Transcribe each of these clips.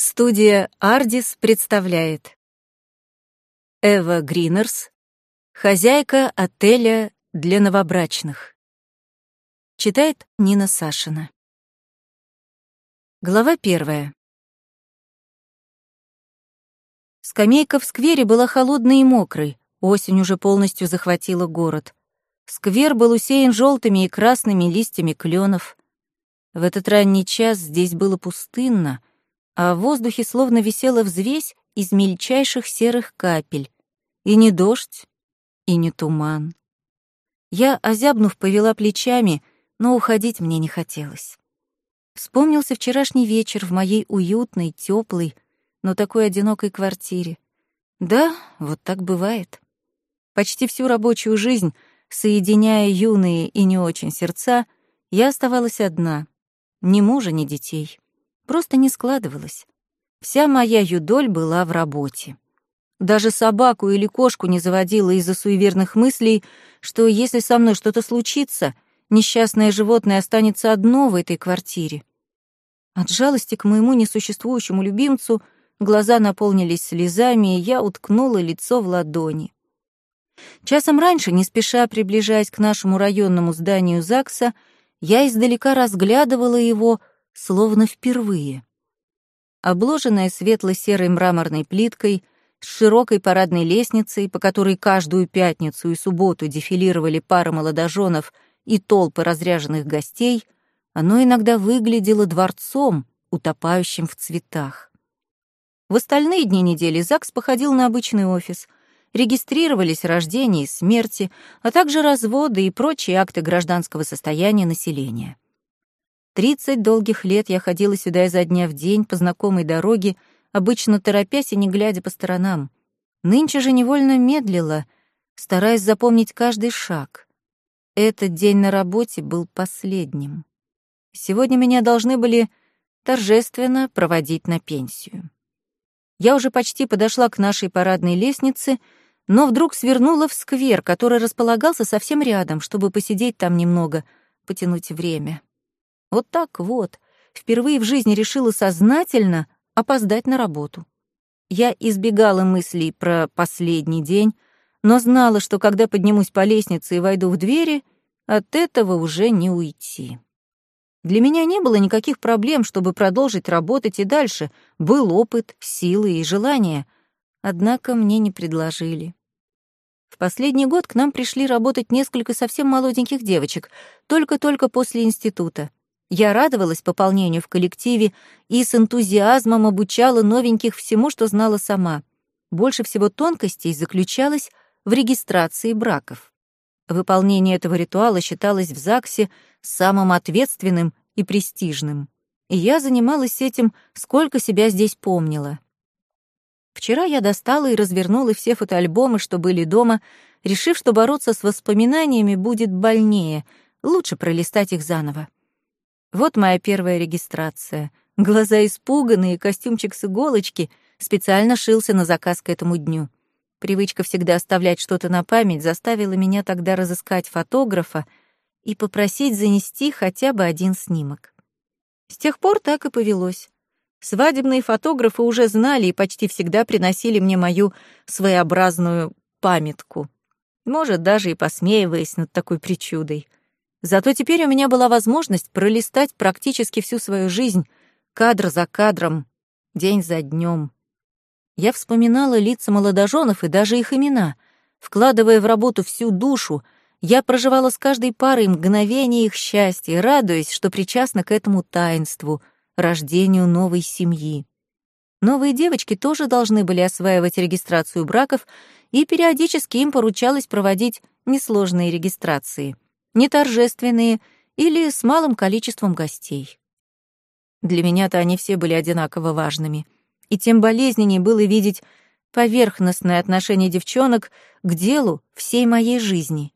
Студия «Ардис» представляет Эва Гринерс, хозяйка отеля для новобрачных. Читает Нина Сашина. Глава первая. Скамейка в сквере была холодной и мокрой, осень уже полностью захватила город. Сквер был усеян желтыми и красными листьями кленов. В этот ранний час здесь было пустынно, а в воздухе словно висела взвесь из мельчайших серых капель. И не дождь, и не туман. Я, озябнув, повела плечами, но уходить мне не хотелось. Вспомнился вчерашний вечер в моей уютной, теплой, но такой одинокой квартире. Да, вот так бывает. Почти всю рабочую жизнь, соединяя юные и не очень сердца, я оставалась одна — ни мужа, ни детей. Просто не складывалось. Вся моя юдоль была в работе. Даже собаку или кошку не заводила из-за суеверных мыслей, что если со мной что-то случится, несчастное животное останется одно в этой квартире. От жалости к моему несуществующему любимцу глаза наполнились слезами, и я уткнула лицо в ладони. Часом раньше, не спеша приближаясь к нашему районному зданию ЗАГСа, я издалека разглядывала его, словно впервые. Обложенная светло-серой мраморной плиткой, с широкой парадной лестницей, по которой каждую пятницу и субботу дефилировали пары молодоженов и толпы разряженных гостей, оно иногда выглядело дворцом, утопающим в цветах. В остальные дни недели ЗАГС походил на обычный офис — регистрировались рождения и смерти, а также разводы и прочие акты гражданского состояния населения. Тридцать долгих лет я ходила сюда изо дня в день по знакомой дороге, обычно торопясь и не глядя по сторонам. Нынче же невольно медлила, стараясь запомнить каждый шаг. Этот день на работе был последним. Сегодня меня должны были торжественно проводить на пенсию. Я уже почти подошла к нашей парадной лестнице, но вдруг свернула в сквер, который располагался совсем рядом, чтобы посидеть там немного, потянуть время. Вот так вот, впервые в жизни решила сознательно опоздать на работу. Я избегала мыслей про последний день, но знала, что когда поднимусь по лестнице и войду в двери, от этого уже не уйти. Для меня не было никаких проблем, чтобы продолжить работать и дальше. Был опыт, силы и желание. Однако мне не предложили. В последний год к нам пришли работать несколько совсем молоденьких девочек, только-только после института. Я радовалась пополнению в коллективе и с энтузиазмом обучала новеньких всему, что знала сама. Больше всего тонкостей заключалось в регистрации браков. Выполнение этого ритуала считалось в ЗАГСе самым ответственным и престижным. И я занималась этим, сколько себя здесь помнила. Вчера я достала и развернула все фотоальбомы, что были дома, решив, что бороться с воспоминаниями будет больнее, лучше пролистать их заново. Вот моя первая регистрация. Глаза испуганные, костюмчик с иголочки специально шился на заказ к этому дню. Привычка всегда оставлять что-то на память заставила меня тогда разыскать фотографа и попросить занести хотя бы один снимок. С тех пор так и повелось. Свадебные фотографы уже знали и почти всегда приносили мне мою своеобразную памятку. Может, даже и посмеиваясь над такой причудой. Зато теперь у меня была возможность пролистать практически всю свою жизнь, кадр за кадром, день за днем. Я вспоминала лица молодоженов и даже их имена. Вкладывая в работу всю душу, я проживала с каждой парой мгновение их счастья, радуясь, что причастна к этому таинству, рождению новой семьи. Новые девочки тоже должны были осваивать регистрацию браков, и периодически им поручалось проводить несложные регистрации, не торжественные или с малым количеством гостей. Для меня-то они все были одинаково важными — и тем болезненнее было видеть поверхностное отношение девчонок к делу всей моей жизни.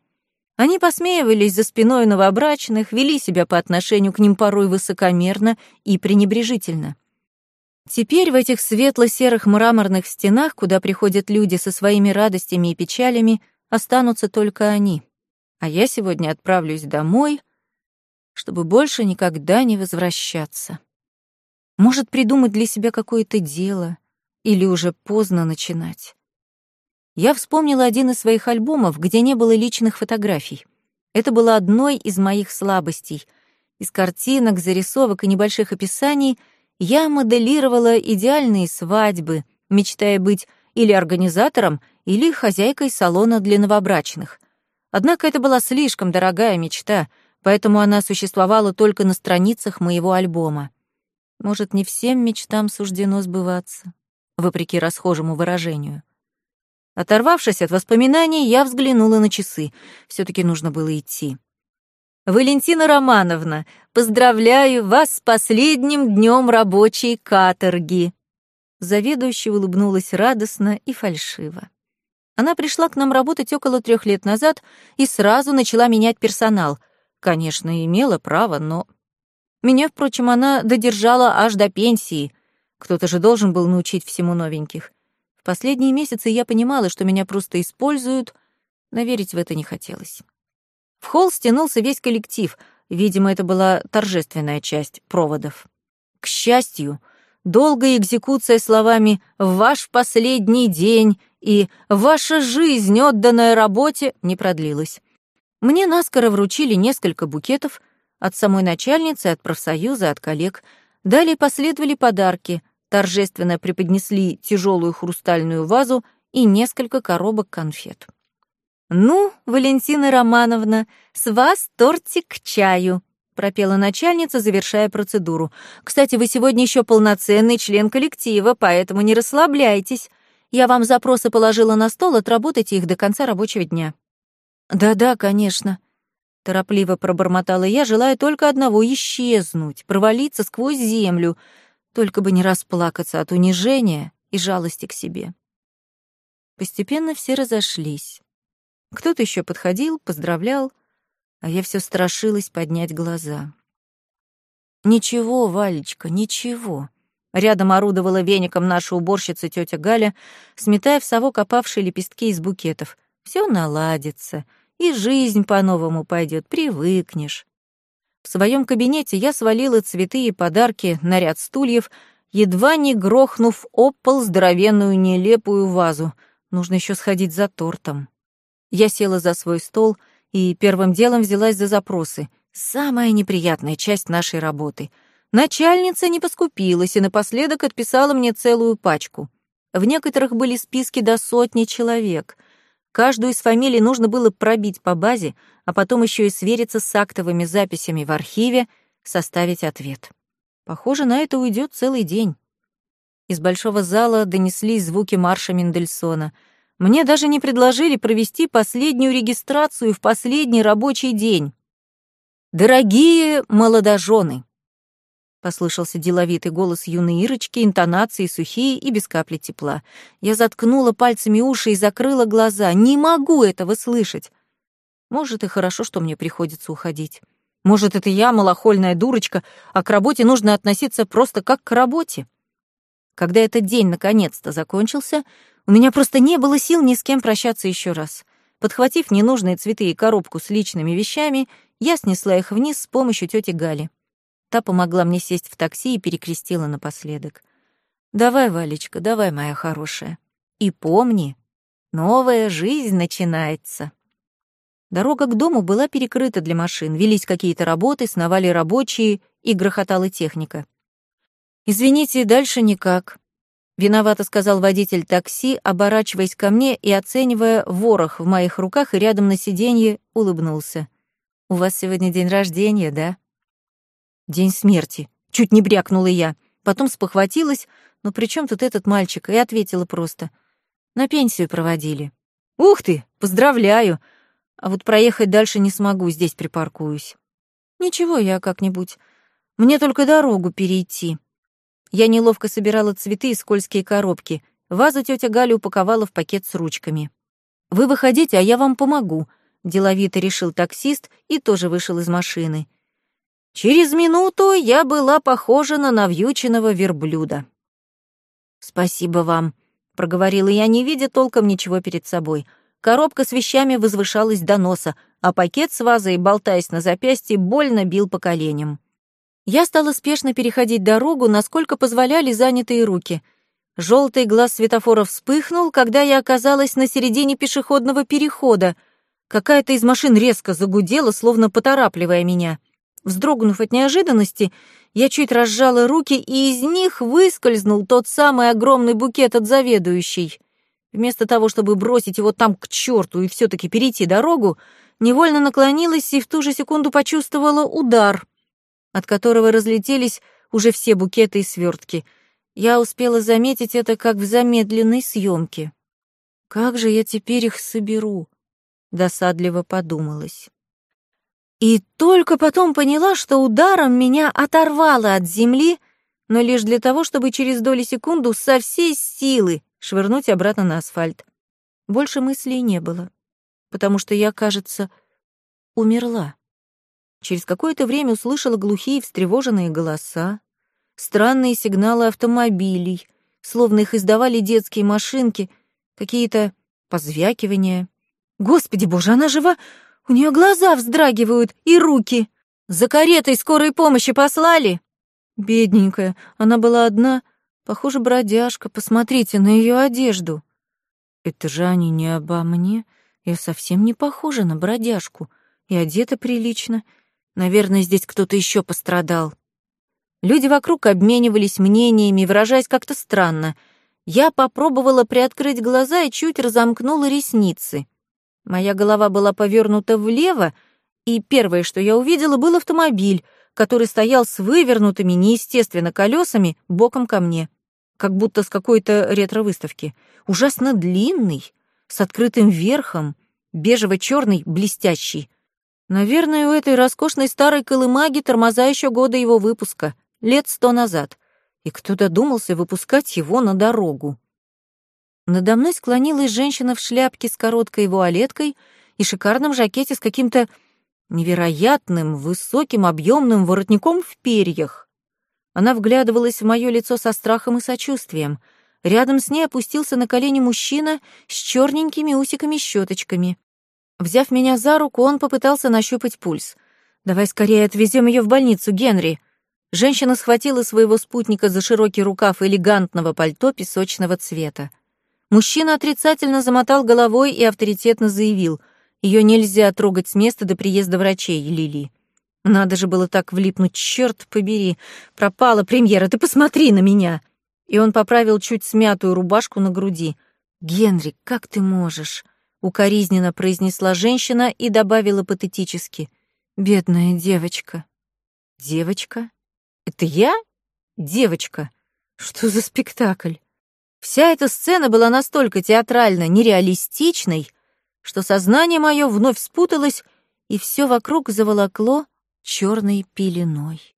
Они посмеивались за спиной новобрачных, вели себя по отношению к ним порой высокомерно и пренебрежительно. Теперь в этих светло-серых мраморных стенах, куда приходят люди со своими радостями и печалями, останутся только они. А я сегодня отправлюсь домой, чтобы больше никогда не возвращаться. Может, придумать для себя какое-то дело? Или уже поздно начинать? Я вспомнила один из своих альбомов, где не было личных фотографий. Это было одной из моих слабостей. Из картинок, зарисовок и небольших описаний я моделировала идеальные свадьбы, мечтая быть или организатором, или хозяйкой салона для новобрачных. Однако это была слишком дорогая мечта, поэтому она существовала только на страницах моего альбома. Может, не всем мечтам суждено сбываться, вопреки расхожему выражению. Оторвавшись от воспоминаний, я взглянула на часы. все таки нужно было идти. «Валентина Романовна, поздравляю вас с последним днем рабочей каторги!» Заведующая улыбнулась радостно и фальшиво. Она пришла к нам работать около трех лет назад и сразу начала менять персонал. Конечно, имела право, но... Меня, впрочем, она додержала аж до пенсии. Кто-то же должен был научить всему новеньких. В последние месяцы я понимала, что меня просто используют, но верить в это не хотелось. В холл стянулся весь коллектив, видимо, это была торжественная часть проводов. К счастью, долгая экзекуция словами «в ваш последний день» и «ваша жизнь, отданная работе» не продлилась. Мне наскоро вручили несколько букетов от самой начальницы, от профсоюза, от коллег. Далее последовали подарки, торжественно преподнесли тяжелую хрустальную вазу и несколько коробок конфет. «Ну, Валентина Романовна, с вас тортик к чаю», — пропела начальница, завершая процедуру. «Кстати, вы сегодня еще полноценный член коллектива, поэтому не расслабляйтесь. Я вам запросы положила на стол, отработайте их до конца рабочего дня». «Да-да, конечно», — торопливо пробормотала я, желая только одного — исчезнуть, провалиться сквозь землю — только бы не расплакаться от унижения и жалости к себе. Постепенно все разошлись. Кто-то еще подходил, поздравлял, а я все страшилась поднять глаза. «Ничего, Валечка, ничего». Рядом орудовала веником наша уборщица тетя Галя, сметая в совок опавшие лепестки из букетов. Все наладится, и жизнь по-новому пойдет, привыкнешь. В своем кабинете я свалила цветы и подарки на ряд стульев, едва не грохнув об пол здоровенную нелепую вазу. Нужно еще сходить за тортом. Я села за свой стол и первым делом взялась за запросы. Самая неприятная часть нашей работы. Начальница не поскупилась и напоследок отписала мне целую пачку. В некоторых были списки до сотни человек. Каждую из фамилий нужно было пробить по базе, а потом еще и свериться с актовыми записями в архиве, составить ответ. Похоже, на это уйдет целый день. Из большого зала донеслись звуки марша Мендельсона. Мне даже не предложили провести последнюю регистрацию в последний рабочий день. «Дорогие молодожены!» Послышался деловитый голос юной Ирочки, интонации сухие и без капли тепла. Я заткнула пальцами уши и закрыла глаза. Не могу этого слышать. Может, и хорошо, что мне приходится уходить. Может, это я, малохольная дурочка, а к работе нужно относиться просто как к работе. Когда этот день наконец-то закончился, у меня просто не было сил ни с кем прощаться еще раз. Подхватив ненужные цветы и коробку с личными вещами, я снесла их вниз с помощью тети Гали. Та помогла мне сесть в такси и перекрестила напоследок. «Давай, Валечка, давай, моя хорошая. И помни, новая жизнь начинается». Дорога к дому была перекрыта для машин, велись какие-то работы, сновали рабочие и грохотала техника. «Извините, дальше никак», — виновато сказал водитель такси, оборачиваясь ко мне и оценивая ворох в моих руках и рядом на сиденье улыбнулся. «У вас сегодня день рождения, да?» День смерти. Чуть не брякнула я. Потом спохватилась, но при чем тут этот мальчик, и ответила просто. На пенсию проводили. Ух ты, поздравляю. А вот проехать дальше не смогу, здесь припаркуюсь. Ничего, я как-нибудь. Мне только дорогу перейти. Я неловко собирала цветы и скользкие коробки. Вазу тетя Галя упаковала в пакет с ручками. «Вы выходите, а я вам помогу», — деловито решил таксист и тоже вышел из машины. Через минуту я была похожа на навьюченного верблюда. «Спасибо вам», — проговорила я, не видя толком ничего перед собой. Коробка с вещами возвышалась до носа, а пакет с вазой, болтаясь на запястье, больно бил по коленям. Я стала спешно переходить дорогу, насколько позволяли занятые руки. Желтый глаз светофора вспыхнул, когда я оказалась на середине пешеходного перехода. Какая-то из машин резко загудела, словно поторапливая меня. Вздрогнув от неожиданности, я чуть разжала руки, и из них выскользнул тот самый огромный букет от заведующей. Вместо того, чтобы бросить его там к черту и все таки перейти дорогу, невольно наклонилась и в ту же секунду почувствовала удар, от которого разлетелись уже все букеты и свертки. Я успела заметить это как в замедленной съемке. «Как же я теперь их соберу?» — досадливо подумалась. И только потом поняла, что ударом меня оторвало от земли, но лишь для того, чтобы через доли секунду со всей силы швырнуть обратно на асфальт. Больше мыслей не было, потому что я, кажется, умерла. Через какое-то время услышала глухие встревоженные голоса, странные сигналы автомобилей, словно их издавали детские машинки, какие-то позвякивания. Господи боже, она жива! У нее глаза вздрагивают и руки. За каретой скорой помощи послали. Бедненькая, она была одна, похоже, бродяжка. Посмотрите на ее одежду. Это же они не обо мне. Я совсем не похожа на бродяжку. И одета прилично. Наверное, здесь кто-то еще пострадал. Люди вокруг обменивались мнениями, выражаясь как-то странно. Я попробовала приоткрыть глаза и чуть разомкнула ресницы. Моя голова была повернута влево, и первое, что я увидела, был автомобиль, который стоял с вывернутыми неестественно колесами боком ко мне, как будто с какой-то ретро-выставки. Ужасно длинный, с открытым верхом, бежево-черный, блестящий. Наверное, у этой роскошной старой колымаги тормоза еще года его выпуска, лет сто назад. И кто додумался выпускать его на дорогу? Надо мной склонилась женщина в шляпке с короткой вуалеткой и шикарном жакете с каким-то невероятным, высоким, объемным воротником в перьях. Она вглядывалась в мое лицо со страхом и сочувствием. Рядом с ней опустился на колени мужчина с черненькими усиками-щеточками. Взяв меня за руку, он попытался нащупать пульс. «Давай скорее отвезем ее в больницу, Генри!» Женщина схватила своего спутника за широкий рукав элегантного пальто песочного цвета. Мужчина отрицательно замотал головой и авторитетно заявил, ее нельзя трогать с места до приезда врачей, Лили. Надо же было так влипнуть, черт побери. Пропала премьера, ты посмотри на меня. И он поправил чуть смятую рубашку на груди. Генри, как ты можешь? Укоризненно произнесла женщина и добавила патетически. Бедная девочка. Девочка? Это я? Девочка. Что за спектакль? Вся эта сцена была настолько театрально нереалистичной, что сознание мое вновь спуталось, и все вокруг заволокло черной пеленой.